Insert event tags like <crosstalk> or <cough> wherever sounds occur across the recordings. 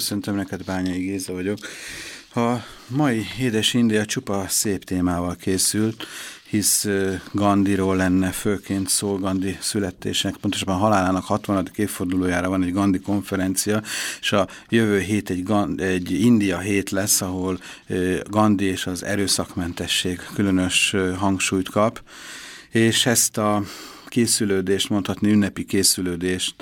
Köszöntöm neked, Bányai Géza vagyok. A mai Édes India csupa szép témával készült, hisz Gandiról lenne főként szó Gandhi születésnek, pontosabban halálának 60. évfordulójára van egy Gandhi konferencia, és a jövő hét egy, Gandhi, egy India hét lesz, ahol Gandhi és az erőszakmentesség különös hangsúlyt kap, és ezt a készülődést, mondhatni ünnepi készülődést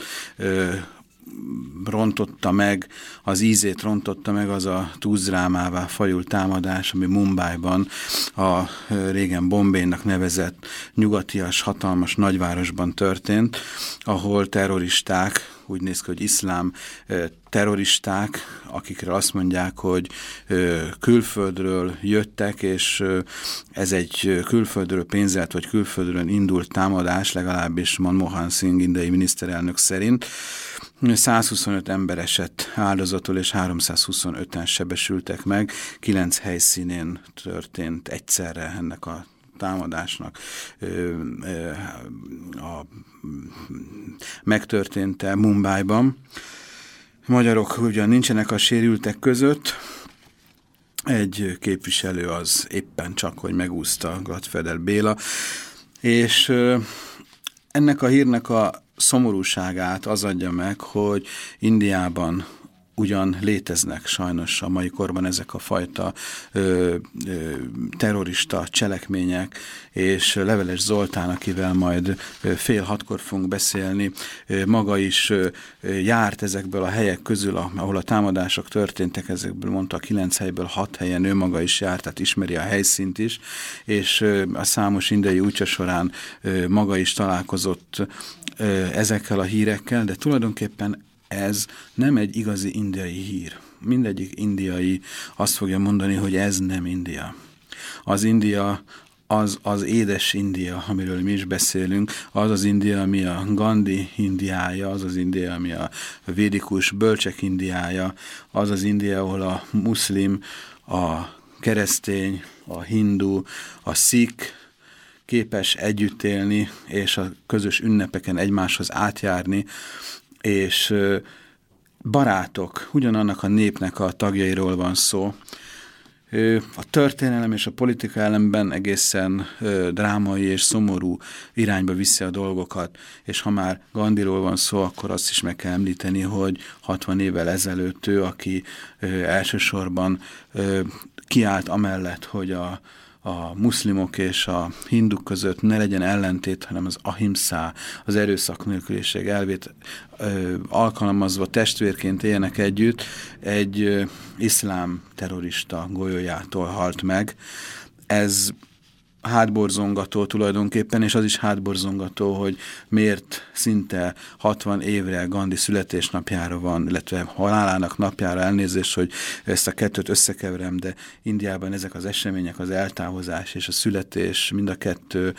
rontotta meg, az ízét rontotta meg az a túzrámává fajult támadás, ami Mumbai-ban a régen Bombénak nevezett nyugatias, hatalmas nagyvárosban történt, ahol terroristák úgy néz ki, hogy iszlám terroristák, akikre azt mondják, hogy külföldről jöttek, és ez egy külföldről pénzelt, vagy külföldről indult támadás, legalábbis Manmohan Singh indiai miniszterelnök szerint. 125 ember esett áldozatul, és 325-en sebesültek meg. Kilenc helyszínén történt egyszerre ennek a támadásnak a megtörténte Mumbai-ban. Magyarok ugyan nincsenek a sérültek között, egy képviselő az éppen csak, hogy megúszta Gladfeder Béla, és ennek a hírnek a szomorúságát az adja meg, hogy Indiában ugyan léteznek sajnos a mai korban ezek a fajta ö, ö, terrorista cselekmények, és Leveles Zoltán, akivel majd fél hatkor fogunk beszélni, maga is járt ezekből a helyek közül, ahol a támadások történtek, ezekből mondta a kilenc helyből hat helyen ő maga is járt, tehát ismeri a helyszínt is, és a számos indiai útja során maga is találkozott ezekkel a hírekkel, de tulajdonképpen ez nem egy igazi indiai hír. Mindegyik indiai azt fogja mondani, hogy ez nem India. Az India az az édes India, amiről mi is beszélünk, az az India, ami a Gandhi Indiája, az az India, ami a védikus bölcsek Indiája, az az India, ahol a muszlim, a keresztény, a hindu, a szik képes együtt élni, és a közös ünnepeken egymáshoz átjárni, és barátok, ugyanannak a népnek a tagjairól van szó. A történelem és a politika ellenben egészen drámai és szomorú irányba viszi a dolgokat, és ha már Gandiról van szó, akkor azt is meg kell említeni, hogy 60 évvel ezelőtt ő, aki elsősorban kiállt amellett, hogy a, a muszlimok és a hinduk között ne legyen ellentét, hanem az ahimszá, az erőszak nélküliség elvét ö, alkalmazva testvérként éljenek együtt, egy ö, iszlám terrorista golyójától halt meg. Ez hátborzongató tulajdonképpen, és az is hátborzongató, hogy miért szinte 60 évre Gandhi születésnapjára van, illetve halálának napjára elnézést, hogy ezt a kettőt összekeverem, de Indiában ezek az események, az eltávozás és a születés mind a kettő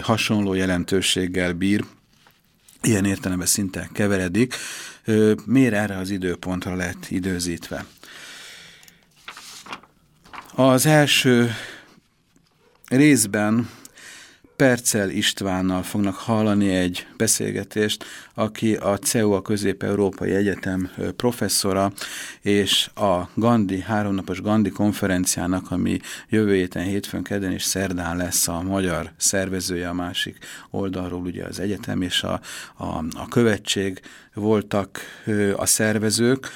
hasonló jelentőséggel bír, ilyen értelemben szinte keveredik. Miért erre az időpontra lett időzítve? Az első részben Percel Istvánnal fognak hallani egy beszélgetést, aki a CEU, a Közép-Európai Egyetem professzora, és a Gandhi, háromnapos Gandhi konferenciának, ami jövő héten, hétfőn, kedden és szerdán lesz a magyar szervezője a másik oldalról, ugye az egyetem és a, a, a követség. Voltak a szervezők,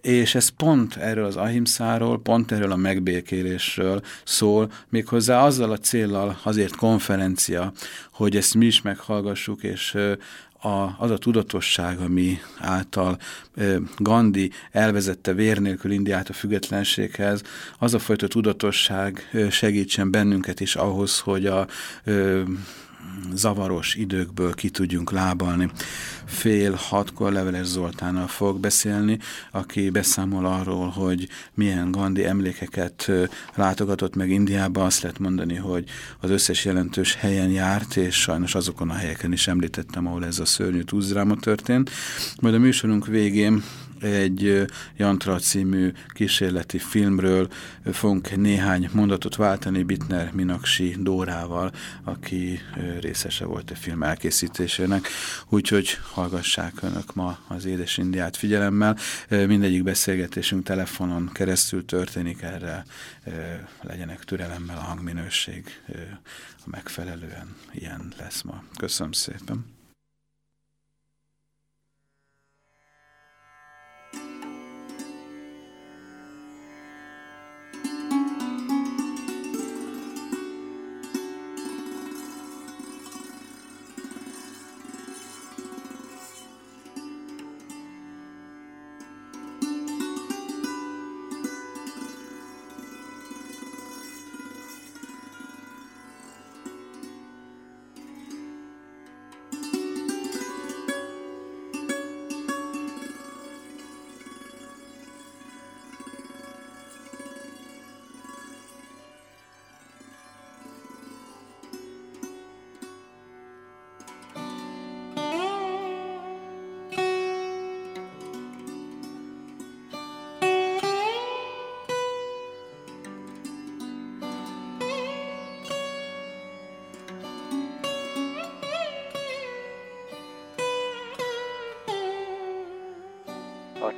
és ez pont erről az ahimszáról, pont erről a megbékélésről szól, méghozzá azzal a céllal azért konferencia, hogy ezt mi is meghallgassuk, és a, az a tudatosság, ami által Gandhi elvezette vér nélkül Indiát a függetlenséghez, az a fajta tudatosság segítsen bennünket is ahhoz, hogy a zavaros időkből ki tudjunk lábalni. Fél hatkor Leveles Zoltánnal fog beszélni, aki beszámol arról, hogy milyen Gandhi emlékeket látogatott meg Indiába. Azt lehet mondani, hogy az összes jelentős helyen járt, és sajnos azokon a helyeken is említettem, ahol ez a szörnyű túzdráma történt. Majd a műsorunk végén egy Jantra című kísérleti filmről fogunk néhány mondatot váltani Bitner Minaksi Dórával, aki részese volt a film elkészítésének, úgyhogy hallgassák önök ma az Édes Indiát figyelemmel. Mindegyik beszélgetésünk telefonon keresztül történik, erre legyenek türelemmel a hangminőség, megfelelően ilyen lesz ma. Köszönöm szépen!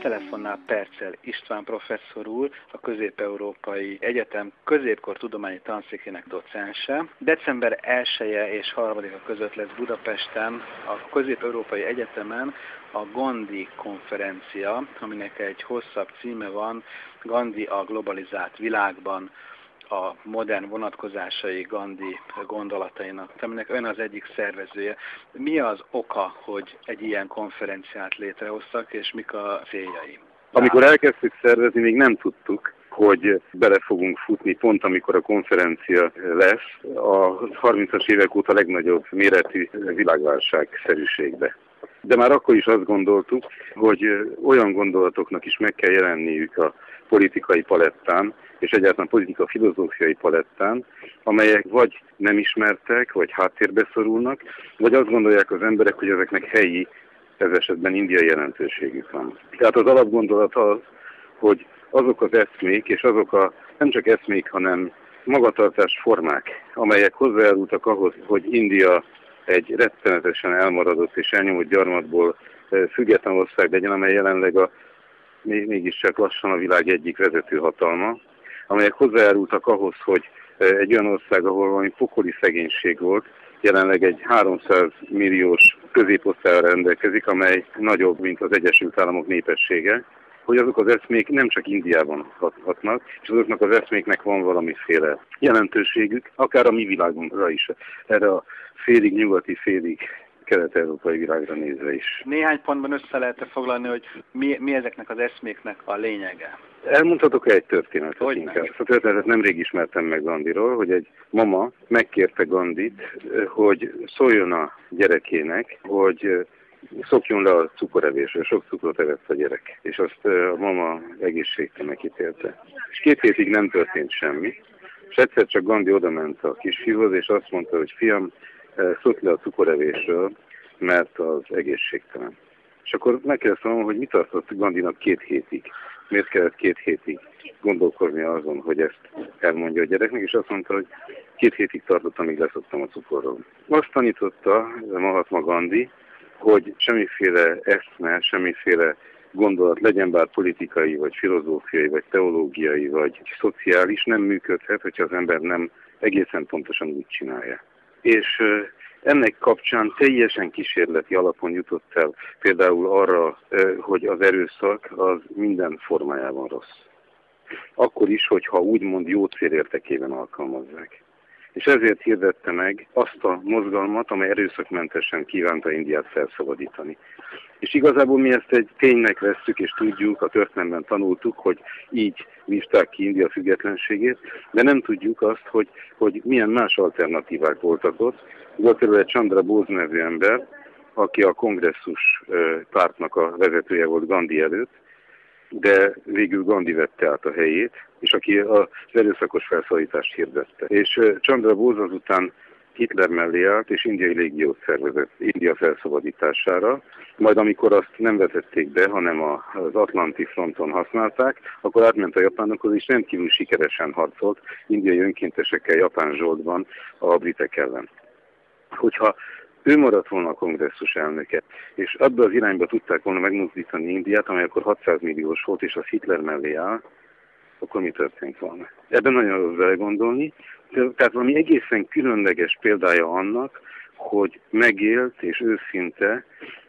Telefonnál Percel István professzor úr, a Közép-Európai Egyetem középkor tudományi tanszékének docense. December 1 -e és 3-a között lesz Budapesten a Közép-Európai Egyetemen a Gandhi konferencia, aminek egy hosszabb címe van, Gandhi a globalizált világban, a modern vonatkozásai Gandhi gondolatainak, aminek ön az egyik szervezője. Mi az oka, hogy egy ilyen konferenciát létrehoztak, és mik a céljai? Amikor elkezdtük szervezni, még nem tudtuk, hogy bele fogunk futni pont amikor a konferencia lesz a 30-as évek óta legnagyobb méretű világválság-szerűségbe. De már akkor is azt gondoltuk, hogy olyan gondolatoknak is meg kell jelenniük a politikai palettán, és egyáltalán politika filozófiai palettán, amelyek vagy nem ismertek, vagy háttérbe szorulnak, vagy azt gondolják az emberek, hogy ezeknek helyi, ez esetben indiai jelentőségük van. Tehát az alapgondolat az, hogy azok az eszmék, és azok a nem csak eszmék, hanem magatartás formák, amelyek hozzájárultak ahhoz, hogy India egy rettenetesen elmaradott és elnyomott gyarmatból független ország legyen, amely jelenleg a mégiscsak lassan a világ egyik vezető hatalma, amelyek hozzájárultak ahhoz, hogy egy olyan ország, ahol valami pokoli szegénység volt, jelenleg egy 300 milliós középosztályra rendelkezik, amely nagyobb, mint az Egyesült Államok népessége, hogy azok az eszmék nem csak Indiában hatnak, és azoknak az eszméknek van valamiféle jelentőségük, akár a mi világunkra is, erre a félig nyugati, félig kelet-európai világra nézve is. Néhány pontban össze lehet -e foglalni, hogy mi, mi ezeknek az eszméknek a lényege? Elmondhatok egy történetet hogy inkább. A történetet nemrég ismertem meg Gandiról, hogy egy mama megkérte Gandit, hogy szóljon a gyerekének, hogy szokjon le a cukorevésről, sok cukrot evett a gyerek, és azt a mama egészségtelenek ítélte. És két hétig nem történt semmi, és egyszer csak Gandhi odament a kisfiúhoz, és azt mondta, hogy fiam, szólt le a cukorevésről, mert az egészségtelen. És akkor megkérdeztem, hogy mit tartott Gandinak két hétig, miért kellett két hétig gondolkozni azon, hogy ezt elmondja a gyereknek, és azt mondta, hogy két hétig tartott, amíg leszoktam a cukorról. Azt tanította Mahatma Gandhi, hogy semmiféle eszme, semmiféle gondolat, legyen bár politikai, vagy filozófiai, vagy teológiai, vagy szociális, nem működhet, hogyha az ember nem egészen pontosan úgy csinálja és ennek kapcsán teljesen kísérleti alapon jutott el például arra, hogy az erőszak az minden formájában rossz. Akkor is, hogyha úgymond jó cél értekében alkalmazzák. És ezért hirdette meg azt a mozgalmat, amely erőszakmentesen kívánta Indiát felszabadítani. És igazából mi ezt egy ténynek vesszük, és tudjuk, a történelemben tanultuk, hogy így vívták ki India függetlenségét, de nem tudjuk azt, hogy, hogy milyen más alternatívák voltak ott. Például egy Chandra Bose nevű ember, aki a kongresszus pártnak a vezetője volt Gandhi előtt, de végül Gandhi vette át a helyét, és aki az erőszakos felszólítást hirdette. És Chandra Bose azután Hitler mellé állt, és indiai légiót szervezett India felszabadítására. Majd amikor azt nem vezették be, hanem az Atlanti fronton használták, akkor átment a japánokhoz, és rendkívül sikeresen harcolt indiai önkéntesekkel Japán zsoldban a britek ellen. Hogyha ő maradt volna a kongresszus elnöke, és abba az irányba tudták volna megmozdítani Indiát, amely akkor 600 milliós volt, és az Hitler mellé áll, akkor mi történt volna? Ebben nagyon rossz vele gondolni. Tehát valami egészen különleges példája annak, hogy megélt és őszinte,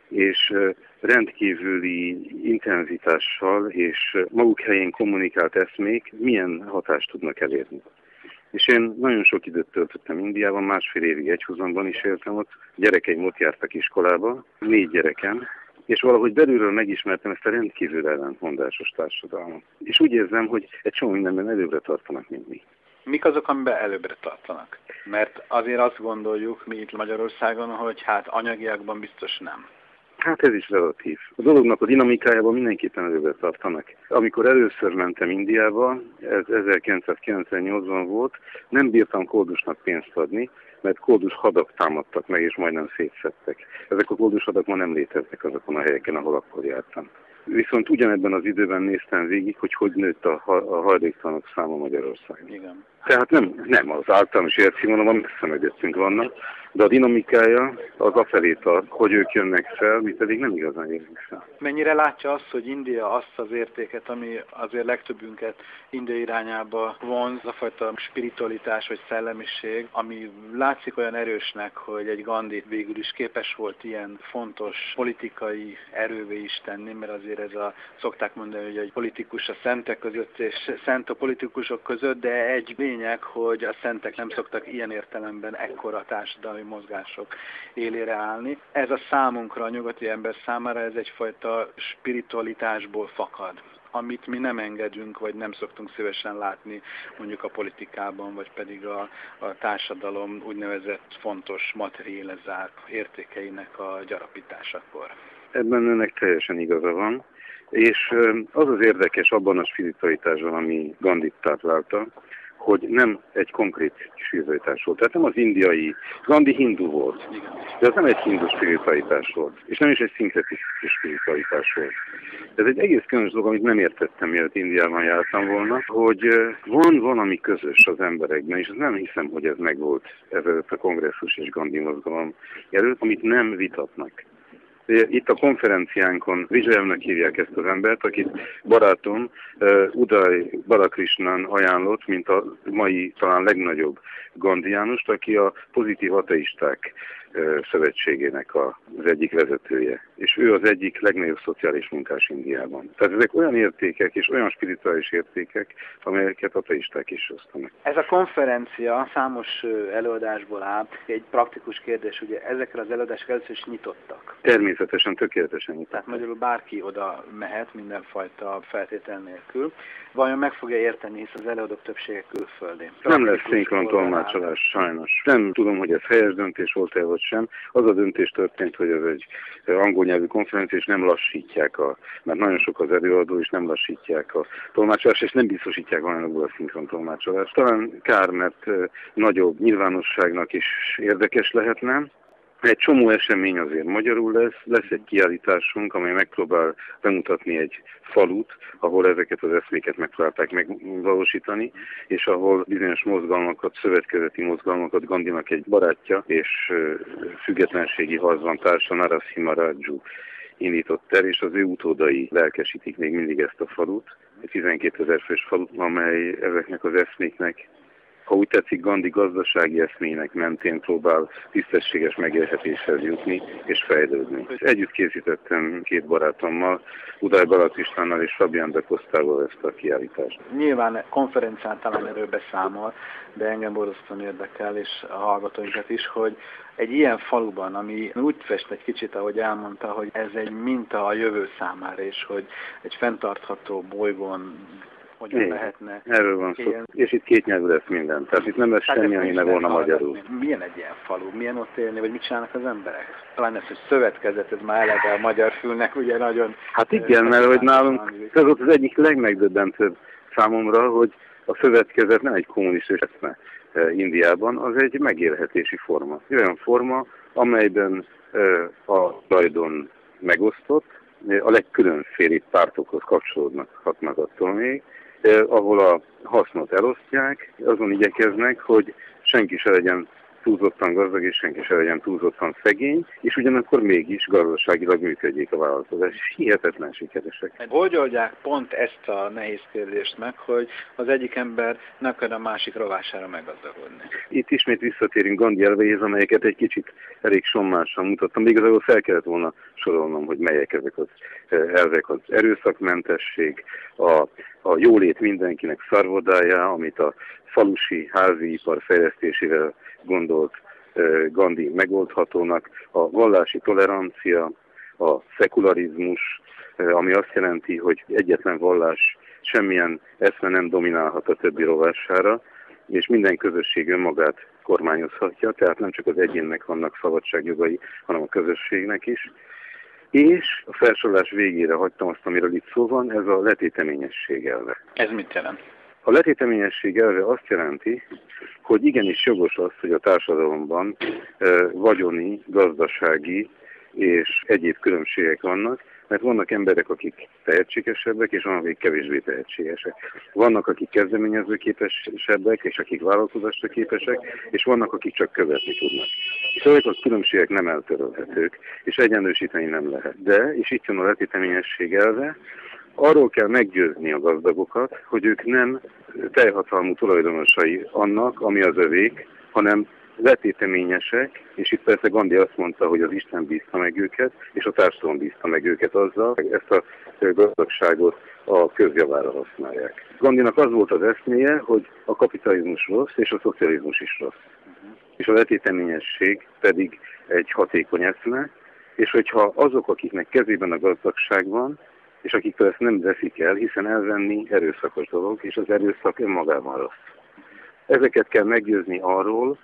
és rendkívüli intenzitással és maguk helyén kommunikált eszmék milyen hatást tudnak elérni. És én nagyon sok időt töltöttem Indiában, másfél évig egyhuzamban is éltem ott, gyerekeim ott jártak iskolába, négy gyerekem, és valahogy belülről megismertem ezt a rendkívül ellentmondásos társadalmat. És úgy érzem, hogy egy csomó mindenben előbbre tartanak, mint mi. Mik azok, amiben előbbre tartanak? Mert azért azt gondoljuk mi itt Magyarországon, hogy hát anyagiakban biztos nem. Hát ez is relatív. A dolognak a dinamikájában mindenképpen előre tartanak. Amikor először mentem Indiába, ez 1998-ban volt, nem bírtam koldusnak pénzt adni, mert koldus hadak támadtak meg, és majdnem szétszettek. Ezek a koldus hadak ma nem léteznek azokon a helyeken, ahol akkor jártam. Viszont ugyanebben az időben néztem végig, hogy hogy nőtt a, a hajléktalanok száma Magyarországon. Igen. Tehát nem, nem az általános életszínvonal, amit szemegöttünk vannak, de a dinamikája az afelé tart, hogy ők jönnek fel, mi pedig nem igazán jönnek fel. Mennyire látja azt, hogy India azt az értéket, ami azért legtöbbünket India irányába vonz, a fajta spiritualitás vagy szellemiség, ami látszik olyan erősnek, hogy egy Gandhi végül is képes volt ilyen fontos politikai erővé is tenni, mert azért ez a, szokták mondani, hogy egy politikus a szentek között, és szent a politikusok között, de egy lényeg, hogy a szentek nem szoktak ilyen értelemben ekkora társadalmi társadalmi mozgások élére állni. Ez a számunkra, a nyugati ember számára ez egyfajta spiritualitásból fakad amit mi nem engedünk, vagy nem szoktunk szívesen látni mondjuk a politikában, vagy pedig a, a társadalom úgynevezett fontos materializált értékeinek a gyarapításakor. Ebben önnek teljesen igaza van, és az az érdekes abban a spiritualitásban, ami Gandhi táplálta, hogy nem egy konkrét spiritualitás volt. Tehát nem az indiai, Gandhi hindu volt, de ez nem egy hindu spiritualitás volt, és nem is egy szinkretikus spiritualitás volt. Ez egy egész különös dolog, amit nem értettem, mielőtt Indiában jártam volna, hogy van valami közös az emberekben, és nem hiszem, hogy ez megvolt ezelőtt a kongresszus és Gandhi mozgalom előtt, amit nem vitatnak. Itt a konferenciánkon Vizsajemnek hívják ezt az embert, akit barátom Uday Balakrishnan ajánlott, mint a mai talán legnagyobb gandiánust, aki a pozitív ateisták szövetségének az egyik vezetője. És ő az egyik legnagyobb szociális munkás Indiában. Tehát ezek olyan értékek és olyan spirituális értékek, amelyeket ateisták is osztanak. Ez a konferencia számos előadásból áll. Egy praktikus kérdés, ugye ezekre az előadások először is nyitottak. Természetesen, tökéletesen nyitottak. Tehát magyarul bárki oda mehet mindenfajta feltétel nélkül. Vajon meg fogja érteni, hisz az előadók többsége külföldi. Nem lesz szinkron tolmácsolás, sajnos. Nem tudom, hogy ez helyes döntés volt-e, vagy sem. Az a döntés történt, hogy ez egy angol nyelvű konferencia, és nem lassítják, a, mert nagyon sok az előadó, és nem lassítják a tolmácsolást, és nem biztosítják valamiból a szinkron tolmácsolást. Talán kár, mert nagyobb nyilvánosságnak is érdekes lehetne, egy csomó esemény azért magyarul lesz, lesz egy kiállításunk, amely megpróbál bemutatni egy falut, ahol ezeket az eszméket megpróbálták megvalósítani, és ahol bizonyos mozgalmakat, szövetkezeti mozgalmakat Gandinak egy barátja és függetlenségi harcban társa Narasimha Raju indított el, és az ő utódai lelkesítik még mindig ezt a falut. Egy 12 ezer fős falut, amely ezeknek az eszméknek ha úgy tetszik, Gandhi gazdasági eszmének mentén próbál tisztességes megélhetéshez jutni és fejlődni. Együtt készítettem két barátommal, Uday Balat Istvánnal és Fabian de Cosztával ezt a kiállítást. Nyilván konferencián talán erről beszámol, de engem borzasztóan érdekel, és a hallgatóinkat is, hogy egy ilyen faluban, ami úgy fest egy kicsit, ahogy elmondta, hogy ez egy minta a jövő számára, és hogy egy fenntartható bolygón hogyan Igen. lehetne. Erről van szó. És itt két nyelvű lesz minden. Tehát itt nem lesz hát semmi, ami ne volna magyarul. Milyen egy ilyen falu? Milyen ott élni, vagy mit csinálnak az emberek? Talán ez, hogy szövetkezet, ez már eleve a magyar fülnek ugye nagyon... Hát igen, mert hogy nálunk ez volt az egyik legmegdöbbentőbb számomra, hogy a szövetkezet nem egy kommunista eszme Indiában, az egy megélhetési forma. Olyan forma, amelyben a tulajdon megosztott, a legkülönfélébb pártokhoz kapcsolódnak hatnak attól még, ahol a hasznot elosztják, azon igyekeznek, hogy senki se legyen túlzottan gazdag, és senki se legyen túlzottan szegény, és ugyanakkor mégis gazdaságilag működjék a vállalkozás. És hihetetlen sikeresek. Hogy oldják pont ezt a nehéz kérdést meg, hogy az egyik ember ne akar a másik rovására meggazdagodni? Itt ismét visszatérünk Gandhi elveihez, amelyeket egy kicsit elég sommásan mutattam. Még igazából fel kellett volna sorolnom, hogy melyek ezek az elvek, az erőszakmentesség, a, a jólét mindenkinek szarvodája, amit a falusi házi ipar fejlesztésével gondolt Gandhi megoldhatónak, a vallási tolerancia, a szekularizmus, ami azt jelenti, hogy egyetlen vallás semmilyen eszme nem dominálhat a többi rovására, és minden közösség önmagát kormányozhatja, tehát nem csak az egyénnek vannak szabadságjogai, hanem a közösségnek is. És a felsorolás végére hagytam azt, amiről itt szó van, ez a letéteményesség elve. Ez mit jelent? A letéteményesség elve azt jelenti, hogy igenis jogos az, hogy a társadalomban vagyoni, gazdasági és egyéb különbségek vannak, mert vannak emberek, akik tehetségesebbek, és vannak, akik kevésbé tehetségesek. Vannak, akik kezdeményezőképesebbek, és akik vállalkozásra képesek, és vannak, akik csak követni tudnak. És ezek a különbségek nem eltörölhetők, és egyenlősíteni nem lehet. De, és itt jön a letéteményesség elve, arról kell meggyőzni a gazdagokat, hogy ők nem teljhatalmú tulajdonosai annak, ami az övék, hanem letéteményesek, és itt persze Gandhi azt mondta, hogy az Isten bízta meg őket, és a társadalom bízta meg őket azzal, hogy ezt a gazdagságot a közjavára használják. Gandinak az volt az eszméje, hogy a kapitalizmus rossz, és a szocializmus is rossz. És a letéteményesség pedig egy hatékony eszme, és hogyha azok, akiknek kezében a gazdagság van, és akiktől ezt nem veszik el, hiszen elvenni erőszakos dolog, és az erőszak önmagában rossz. Ezeket kell meggyőzni arról,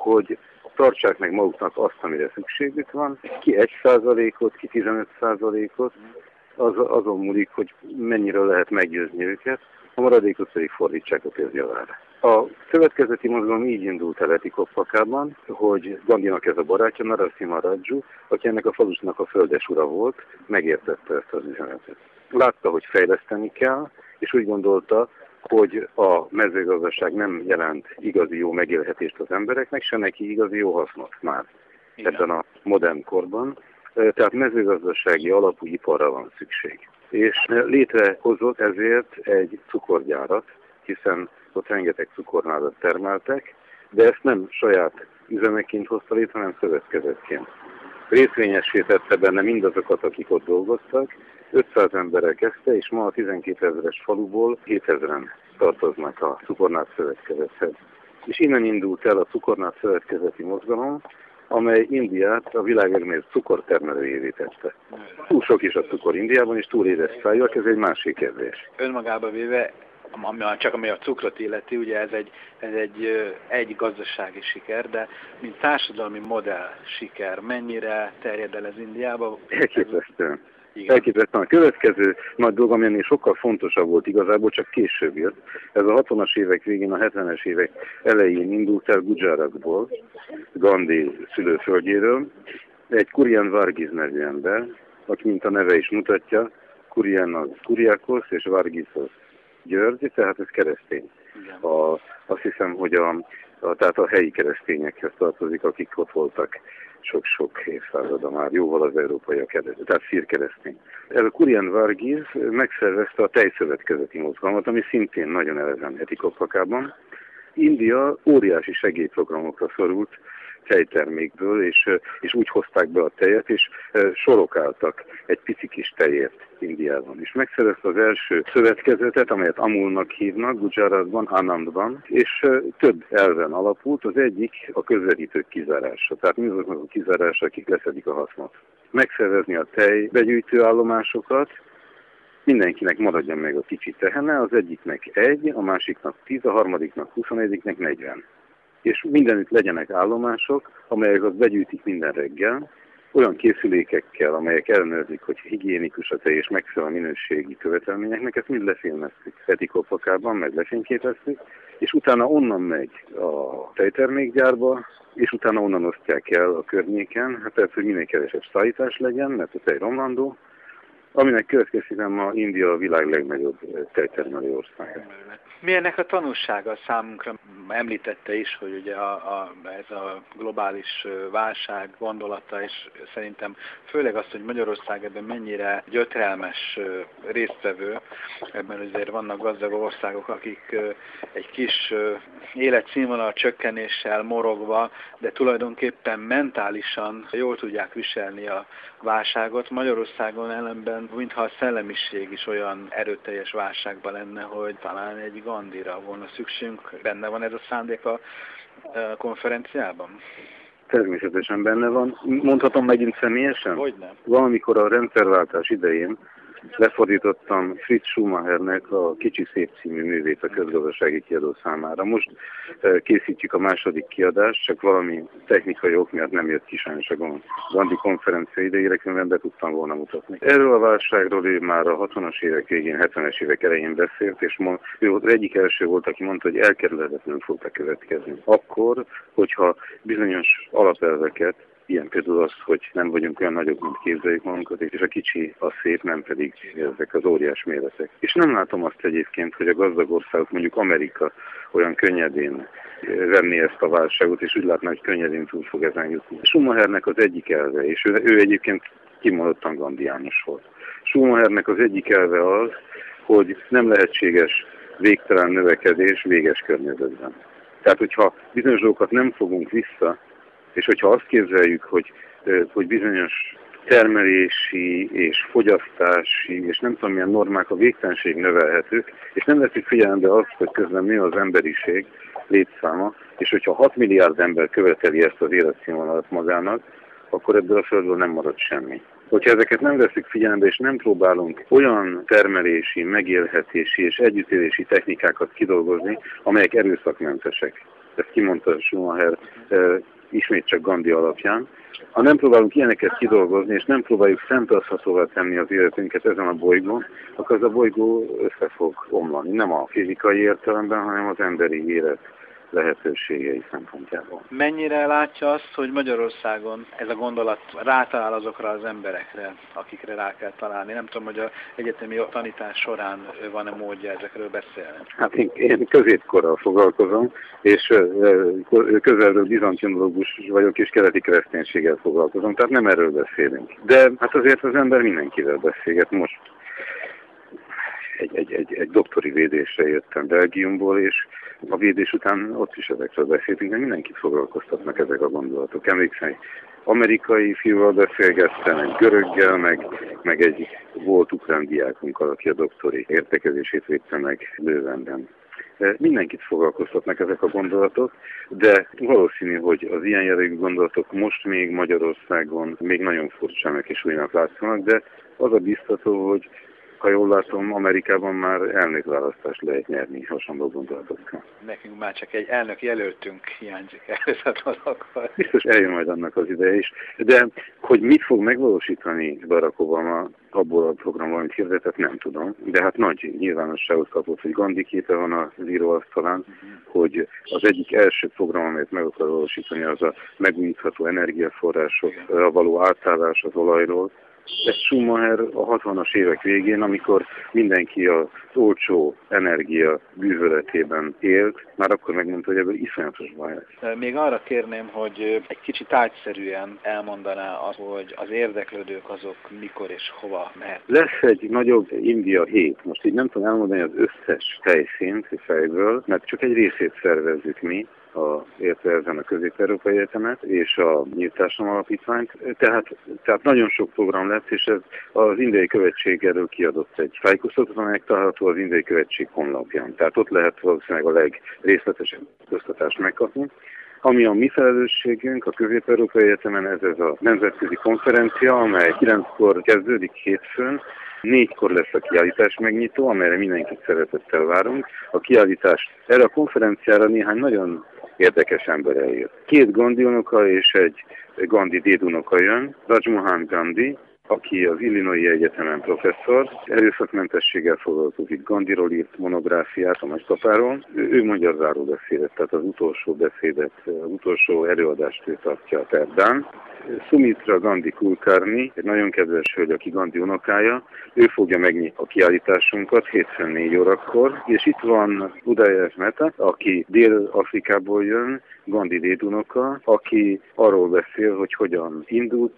hogy tartsák meg maguknak azt, amire szükségük van, ki 1%-ot, ki 15%-ot, az, azon múlik, hogy mennyire lehet meggyőzni őket, a maradékot pedig fordítsák a közjavára. A szövetkezeti mozgalom így indult el Etikopakában, hogy Gandinak ez a barátja, Narasimha Raju, aki ennek a falusnak a földes ura volt, megértette ezt az üzenetet. Látta, hogy fejleszteni kell, és úgy gondolta, hogy a mezőgazdaság nem jelent igazi jó megélhetést az embereknek, se neki igazi jó hasznot már Igen. ebben a modern korban. Tehát mezőgazdasági alapú iparra van szükség. És létrehozott ezért egy cukorgyárat, hiszen ott rengeteg cukornádat termeltek, de ezt nem saját üzemeként hozta létre, hanem szövetkezetként. Részvényessé tette benne mindazokat, akik ott dolgoztak, 500 emberrel kezdte, és ma a 12 ezeres faluból 7000-en tartoznak a cukornát szövetkezethez. És innen indult el a cukornát szövetkezeti mozgalom, amely Indiát a világ legnagyobb cukortermelőjévé tette. Túl sok is a cukor Indiában, és túl édes szájúak, ez egy másik kérdés. Önmagába véve ami, csak ami a cukrot illeti, ugye ez egy, ez egy, egy gazdasági siker, de mint társadalmi modell siker, mennyire terjed el ez Indiába? Elképesztően. Elképesztően. A következő nagy dolog, ami ennél sokkal fontosabb volt igazából, csak később jött. Ez a 60-as évek végén, a 70-es évek elején indult el Gujaratból, Gandhi szülőföldjéről. Egy Kurian Vargiz nevű ember, aki mint a neve is mutatja, Kurian az Kuriakos és Vargiz az György, tehát ez keresztény. A, azt hiszem, hogy a, tehát a helyi keresztényekhez tartozik, akik ott voltak sok-sok évszázada már, jóval az európaiak előtt, tehát szír keresztény. Ez a Kurian Vargiz megszervezte a tejszövetkezeti mozgalmat, ami szintén nagyon eleven Etikopakában, India óriási segélyprogramokra szorult tejtermékből, és, és úgy hozták be a tejet, és sorokáltak egy pici kis tejért Indiában. És megszerezte az első szövetkezetet, amelyet Amulnak hívnak, Gujaratban, Anandban, és több elven alapult. Az egyik a közvetítők kizárása, tehát azoknak a kizárása, akik leszedik a hasznot. Megszervezni a tej begyűjtő állomásokat, mindenkinek maradjon meg a kicsi tehene, az egyiknek egy, a másiknak tíz, a harmadiknak huszonegyiknek negyven és mindenütt legyenek állomások, amelyek azt begyűjtik minden reggel, olyan készülékekkel, amelyek ellenőrzik, hogy higiénikus a tej és megfelel a minőségi követelményeknek, ezt mind lefilmeztük etikopakában, meg lefényképeztük, és utána onnan megy a tejtermékgyárba, és utána onnan osztják el a környéken, hát ez, hogy minél kevesebb szállítás legyen, mert a tej romlandó, aminek következtében ma India a világ legnagyobb tejtermelő országa. Mi ennek a tanulsága számunkra? Említette is, hogy ugye a, a, ez a globális válság gondolata, és szerintem főleg azt, hogy Magyarország ebben mennyire gyötrelmes résztvevő, ebben azért vannak gazdag országok, akik egy kis életszínvonal csökkenéssel morogva, de tulajdonképpen mentálisan jól tudják viselni a válságot. Magyarországon ellenben, mintha a szellemiség is olyan erőteljes válságban lenne, hogy talán egy Gandira volna szükségünk. Benne van ez a szándék a konferenciában? Természetesen benne van. Mondhatom megint személyesen? Hogy nem. Valamikor a rendszerváltás idején lefordítottam Fritz Schumachernek a Kicsi Szép című művét a közgazdasági kiadó számára. Most készítjük a második kiadást, csak valami technikai ok miatt nem jött ki sajnos a Gandhi konferencia idejére, különben be tudtam volna mutatni. Erről a válságról ő már a 60-as évek végén, 70-es évek elején beszélt, és ő az egyik első volt, aki mondta, hogy elkerülhetetlenül fog bekövetkezni. Akkor, hogyha bizonyos alapelveket Ilyen például az, hogy nem vagyunk olyan nagyok, mint képzeljük magunkat, és a kicsi a szép, nem pedig ezek az óriás méretek. És nem látom azt egyébként, hogy a gazdag országok, mondjuk Amerika olyan könnyedén venni ezt a válságot, és úgy látná, hogy könnyedén túl fog ezen jutni. Schumachernek az egyik elve, és ő, ő egyébként kimondottan gandiános volt. Schumachernek az egyik elve az, hogy nem lehetséges végtelen növekedés véges környezetben. Tehát, hogyha bizonyos dolgokat nem fogunk vissza, és hogyha azt képzeljük, hogy, hogy bizonyos termelési és fogyasztási és nem tudom milyen normák a végtelenség növelhetők, és nem veszik figyelembe azt, hogy közben mi az emberiség létszáma, és hogyha 6 milliárd ember követeli ezt az életszínvonalat magának, akkor ebből a földről nem marad semmi. Hogyha ezeket nem veszik figyelembe, és nem próbálunk olyan termelési, megélhetési és együttélési technikákat kidolgozni, amelyek erőszakmentesek. Ezt kimondta Schumacher ismét csak Gandhi alapján. Ha nem próbálunk ilyeneket kidolgozni, és nem próbáljuk fenntarthatóvá tenni az életünket ezen a bolygón, akkor az a bolygó össze fog omlani. Nem a fizikai értelemben, hanem az emberi élet lehetőségei szempontjából. Mennyire látja azt, hogy Magyarországon ez a gondolat rátalál azokra az emberekre, akikre rá kell találni? Nem tudom, hogy a egyetemi tanítás során van-e módja ezekről beszélni? Hát én, én középkorral foglalkozom, és közelről bizantinológus vagyok, és keleti kereszténységgel foglalkozom, tehát nem erről beszélünk. De hát azért az ember mindenkivel beszélget most egy, egy, egy, egy doktori védésre jöttem Belgiumból, és a védés után ott is ezekről beszéltünk, de mindenkit foglalkoztatnak ezek a gondolatok. Emlékszem, egy amerikai fiúval beszélgettem, egy göröggel, meg, meg egy volt ukrán diákunkkal, aki a doktori értekezését védte meg Lővenben. Mindenkit foglalkoztatnak ezek a gondolatok, de valószínű, hogy az ilyen jellegű gondolatok most még Magyarországon még nagyon furcsának és újnak látszanak, de az a biztató, hogy ha jól látom, Amerikában már elnökválasztást lehet nyerni hasonló gondolatokkal. Nekünk már csak egy elnök jelöltünk hiányzik ehhez a dologhhoz. Biztos eljön majd annak az ideje is. De hogy mit fog megvalósítani Barack Obama abból a programból, amit hirdetett, nem tudom. De hát nagy nyilvánosságot kapott, hogy Gandhi képe van az íróasztalán, uh-huh. hogy az egyik első program, amit meg akar valósítani, az a megújítható energiaforrásokra való átállás az olajról, Ez Schumacher a 60-as évek végén, amikor mindenki az olcsó energia bűvöletében élt, már akkor megmondta, hogy ebből iszonyatos baj lesz. Még arra kérném, hogy egy kicsit ágyszerűen elmondaná az, hogy az érdeklődők azok mikor és hova mehet. Lesz egy nagyobb India hét. Most így nem tudom elmondani az összes helyszínt fejből, mert csak egy részét szervezzük mi, a, értve ezen a Közép-Európai Egyetemet és a Nyíltásom Alapítványt. Tehát, tehát nagyon sok program lesz, és ez az Indiai Követség erről kiadott egy tájékoztatót, amelyek található az Indiai Követség honlapján. Tehát ott lehet valószínűleg a legrészletesebb köztatást megkapni. Ami a mi felelősségünk a Közép-Európai Egyetemen, ez, ez a nemzetközi konferencia, amely 9-kor kezdődik hétfőn, Négykor lesz a kiállítás megnyitó, amelyre mindenkit szeretettel várunk. A kiállítás erre a konferenciára néhány nagyon érdekes ember eljött. Két Gandhi unoka és egy Gandhi dédunoka jön, Rajmohan Gandhi, aki az Illinois Egyetemen professzor, erőszakmentességgel foglalkozik, Gandiról írt monográfiát a nagypapáról. Ő, ő mondja záró beszédet, tehát az utolsó beszédet, az utolsó előadást ő tartja a Perdán. Sumitra Gandhi Kulkarni, egy nagyon kedves hölgy, aki Gandhi unokája, ő fogja megnyitni a kiállításunkat hétfőn 4 órakor, és itt van Udayev Meta, aki Dél-Afrikából jön, Gandhi dédunoka, aki arról beszél, hogy hogyan indult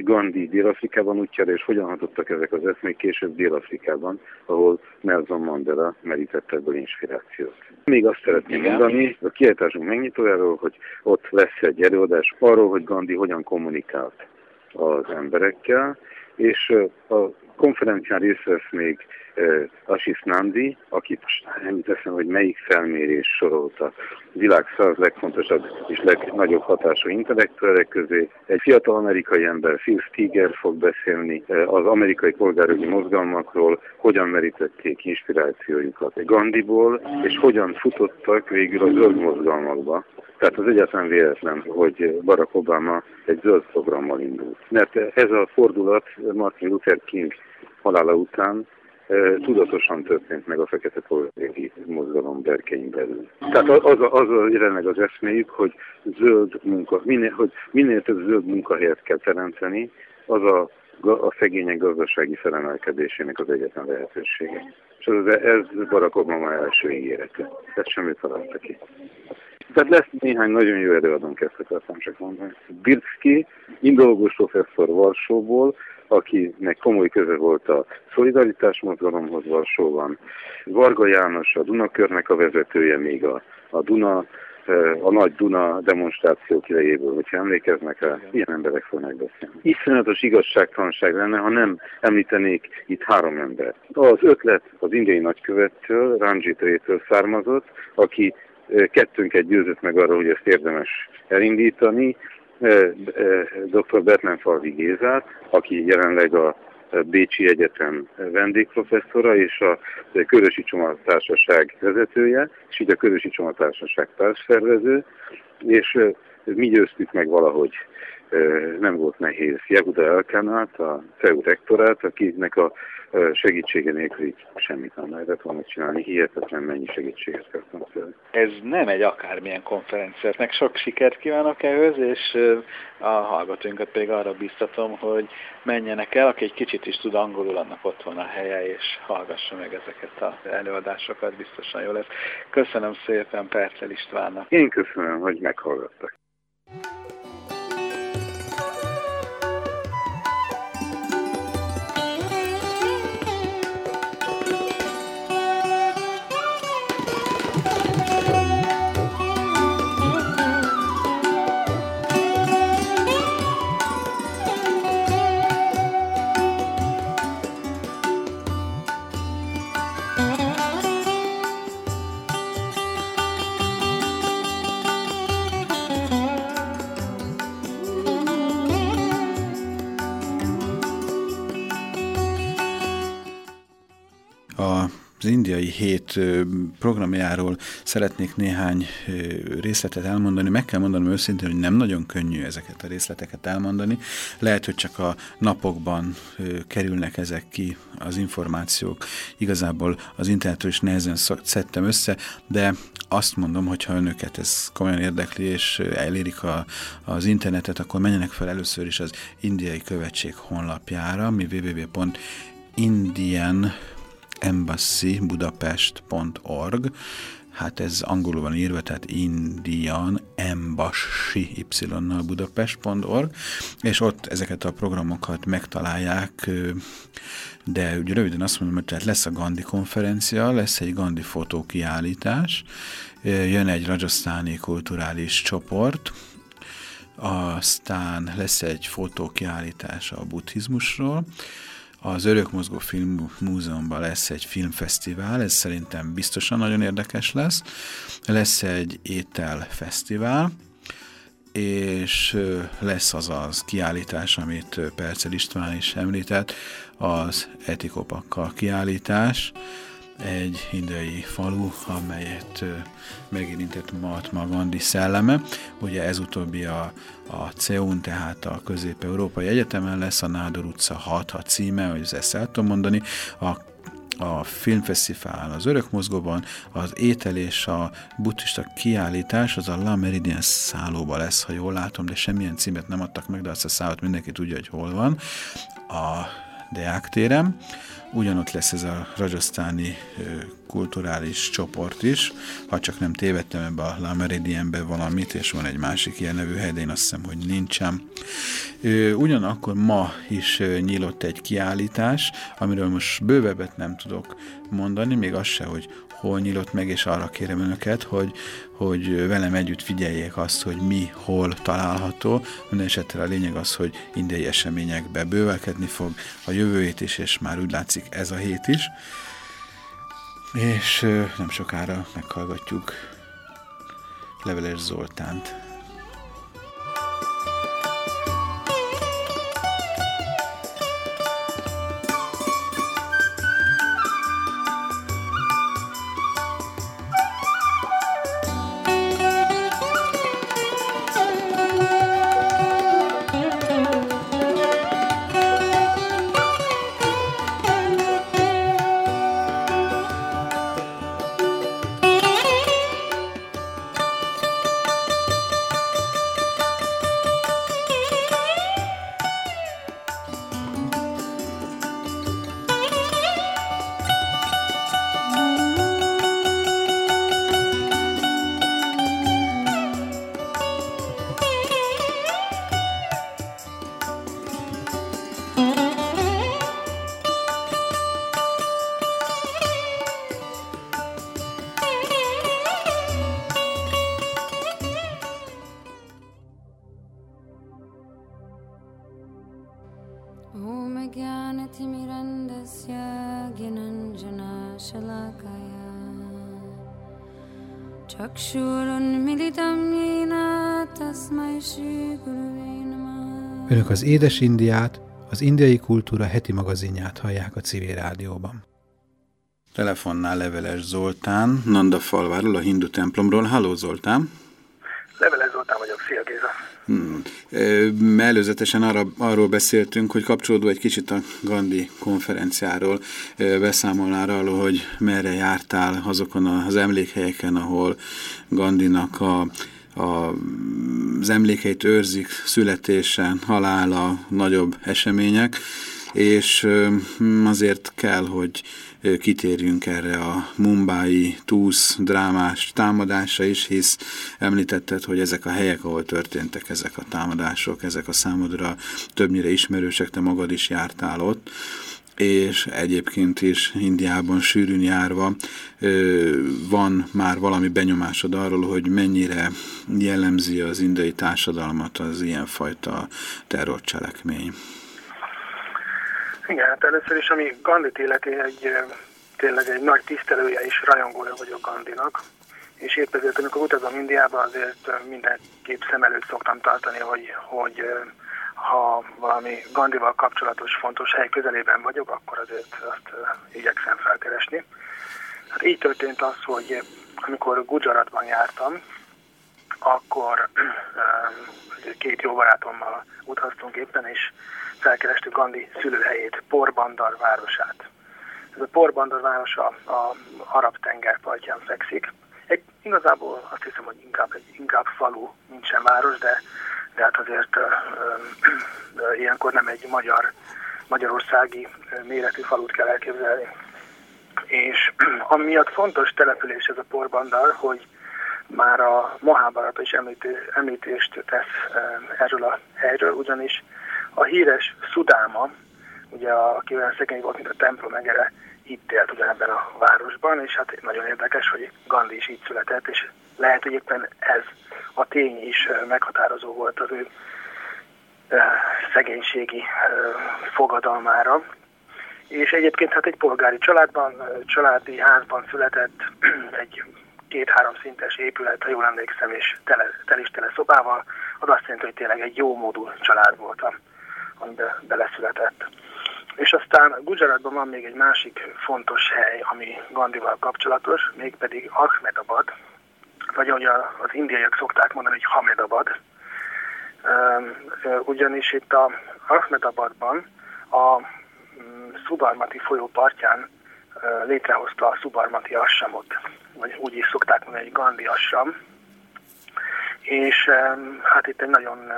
Gandhi Dél-Afrikában útjára, és hogyan hatottak ezek az eszmék később Dél-Afrikában, ahol Nelson Mandela merítette ebből inspirációt. Még azt szeretném mondani, a kiállításunk megnyitójáról, hogy ott lesz egy előadás arról, hogy Gandhi hogyan kommunikált az emberekkel, és a konferencián részt vesz még Asis Nandi, akit nem teszem, hogy melyik felmérés sorolta világ száz legfontosabb és legnagyobb hatású intellektuálek közé. Egy fiatal amerikai ember, Phil Stiger fog beszélni az amerikai polgárjogi mozgalmakról, hogyan merítették inspirációjukat Gandhiból, és hogyan futottak végül a zöld mozgalmakba. Tehát az egyáltalán véletlen, hogy Barack Obama egy zöld programmal indult. Mert ez a fordulat Martin Luther King halála után tudatosan történt meg a fekete polgári mozgalom berkein belül. Tehát az a, az a jelenleg az eszméjük, hogy zöld munka, minél, hogy minél több zöld munkahelyet kell teremteni, az a, a szegények gazdasági felemelkedésének az egyetlen lehetősége. És ez, ez Barack Obama első ígérete. Ezt semmit találta ki. Tehát lesz néhány nagyon jó előadónk, ezt akartam csak mondani. Bircki, indolgós professzor Varsóból, akinek komoly köze volt a szolidaritás mozgalomhoz Varsóban. Varga János, a Dunakörnek a vezetője, még a, a Duna eh, a nagy Duna demonstráció idejéből, hogyha emlékeznek rá, ilyen emberek fognak beszélni. Iszonyatos igazságtalanság lenne, ha nem említenék itt három ember. Az ötlet az indiai nagykövettől, Ranjit Rétől származott, aki kettőnket győzött meg arra, hogy ezt érdemes elindítani, dr. Betlen Falvi Gézát, aki jelenleg a Bécsi Egyetem vendégprofesszora és a Körösi Csomatársaság vezetője, és így a Körösi Csomatársaság társszervező, és mi győztük meg valahogy, nem volt nehéz. Jehuda Elkanát, a CEU rektorát, akinek a segítsége nélkül semmit nem lehetett volna csinálni, hihetetlen mennyi segítséget kaptam tőle. Ez nem egy akármilyen meg sok sikert kívánok ehhez, és a hallgatóinkat pedig arra biztatom, hogy menjenek el, aki egy kicsit is tud angolul, annak ott van a helye, és hallgassa meg ezeket az előadásokat, biztosan jó lesz. Köszönöm szépen Percel Istvánnak. Én köszönöm, hogy meghallgattak. A az indiai hét programjáról szeretnék néhány részletet elmondani. Meg kell mondanom őszintén, hogy nem nagyon könnyű ezeket a részleteket elmondani. Lehet, hogy csak a napokban kerülnek ezek ki az információk. Igazából az internetről is nehezen szedtem össze, de azt mondom, hogy ha önöket ez komolyan érdekli, és elérik a, az internetet, akkor menjenek fel először is az indiai követség honlapjára, mi www.indian embassyBudapest.org hát ez angolul van írva, tehát Indian Embassy y-nal Budapest.org, és ott ezeket a programokat megtalálják, de ugye röviden azt mondom, hogy tehát lesz a Gandhi konferencia, lesz egy Gandhi fotókiállítás, jön egy rajasztáni kulturális csoport, aztán lesz egy fotókiállítás a buddhizmusról, az Örökmozgó Film Múzeumban lesz egy filmfesztivál, ez szerintem biztosan nagyon érdekes lesz. Lesz egy ételfesztivál, és lesz az az kiállítás, amit Percel István is említett, az etikopakkal kiállítás, egy indiai falu, amelyet megérintett Mahatma Gandhi szelleme. Ugye ez utóbbi a, a CEUN, tehát a Közép-Európai Egyetemen lesz, a Nádor utca 6 a címe, hogy ezt el tudom mondani. A a filmfesztivál az Örök Mozgóban, az étel és a buddhista kiállítás az a La Meridian szállóba lesz, ha jól látom, de semmilyen címet nem adtak meg, de azt a szállót mindenki tudja, hogy hol van. A Deák térem ugyanott lesz ez a rajasztáni kulturális csoport is, ha csak nem tévedtem ebbe a La Meridianbe valamit, és van egy másik ilyen nevű hely, de én azt hiszem, hogy nincsen. Ugyanakkor ma is nyílott egy kiállítás, amiről most bővebbet nem tudok mondani, még az se, hogy hol nyílott meg, és arra kérem önöket, hogy, hogy velem együtt figyeljék azt, hogy mi hol található. Minden esetre a lényeg az, hogy indiai eseményekbe bővelkedni fog a jövő is, és már úgy látszik ez a hét is. És nem sokára meghallgatjuk Leveles Zoltánt. Önök az Édes Indiát, az indiai kultúra heti magazinját hallják a civil rádióban. Telefonnál Leveles Zoltán, Nanda falváról, a hindu templomról. Halló Zoltán! Leveles Zoltán vagyok, szia Géza! Hmm. Előzetesen arra, arról beszéltünk, hogy kapcsolódó egy kicsit a Gandhi konferenciáról beszámolnál arról, hogy merre jártál azokon az emlékhelyeken, ahol Gandinak a, az emlékeit őrzik, születése, halála, nagyobb események, és azért kell, hogy kitérjünk erre a Mumbai túsz drámás támadása is, hisz említetted, hogy ezek a helyek, ahol történtek ezek a támadások, ezek a számodra többnyire ismerősek, te magad is jártál ott, és egyébként is Indiában sűrűn járva van már valami benyomásod arról, hogy mennyire jellemzi az indiai társadalmat az ilyenfajta terrorcselekmény. Igen, hát először is, ami Gandhi illeti, egy, tényleg egy nagy tisztelője és rajongója vagyok Gandinak, és épp ezért, amikor utazom Indiába, azért mindenképp szem előtt szoktam tartani, hogy, hogy ha valami Gandival kapcsolatos fontos hely közelében vagyok, akkor azért azt igyekszem felkeresni. Hát így történt az, hogy amikor Gujaratban jártam, akkor két jó barátommal utaztunk éppen, és felkerestük Gandhi szülőhelyét, Porbandar városát. Ez a Porbandar városa a arab tenger partján fekszik. Egy, igazából azt hiszem, hogy inkább, egy, inkább falu, nincsen város, de, de hát azért ö, ö, ö, ilyenkor nem egy magyar, magyarországi méretű falut kell elképzelni. És <clears throat> amiatt fontos település ez a Porbandar, hogy már a Mohábarat is említést tesz erről a helyről, ugyanis a híres Szudáma, ugye aki olyan szegény volt, mint a templom megere, itt élt ugyanebben a városban, és hát nagyon érdekes, hogy Gandhi is így született, és lehet, hogy éppen ez a tény is meghatározó volt az ő szegénységi fogadalmára. És egyébként hát egy polgári családban, családi házban született <clears throat> egy két-három szintes épület, ha jól emlékszem, és tele, tel is tele szobával, az azt jelenti, hogy tényleg egy jó módú család volt, amiben beleszületett. És aztán Gujaratban van még egy másik fontos hely, ami Gandival kapcsolatos, mégpedig Ahmedabad, vagy ahogy az indiaiak szokták mondani, hogy Hamedabad. Ugyanis itt a Ahmedabadban a mm, Szubarmati folyó partján létrehozta a Szubarmati Assamot, vagy úgy is szokták mondani, hogy Gandhi Assam. És hát itt egy nagyon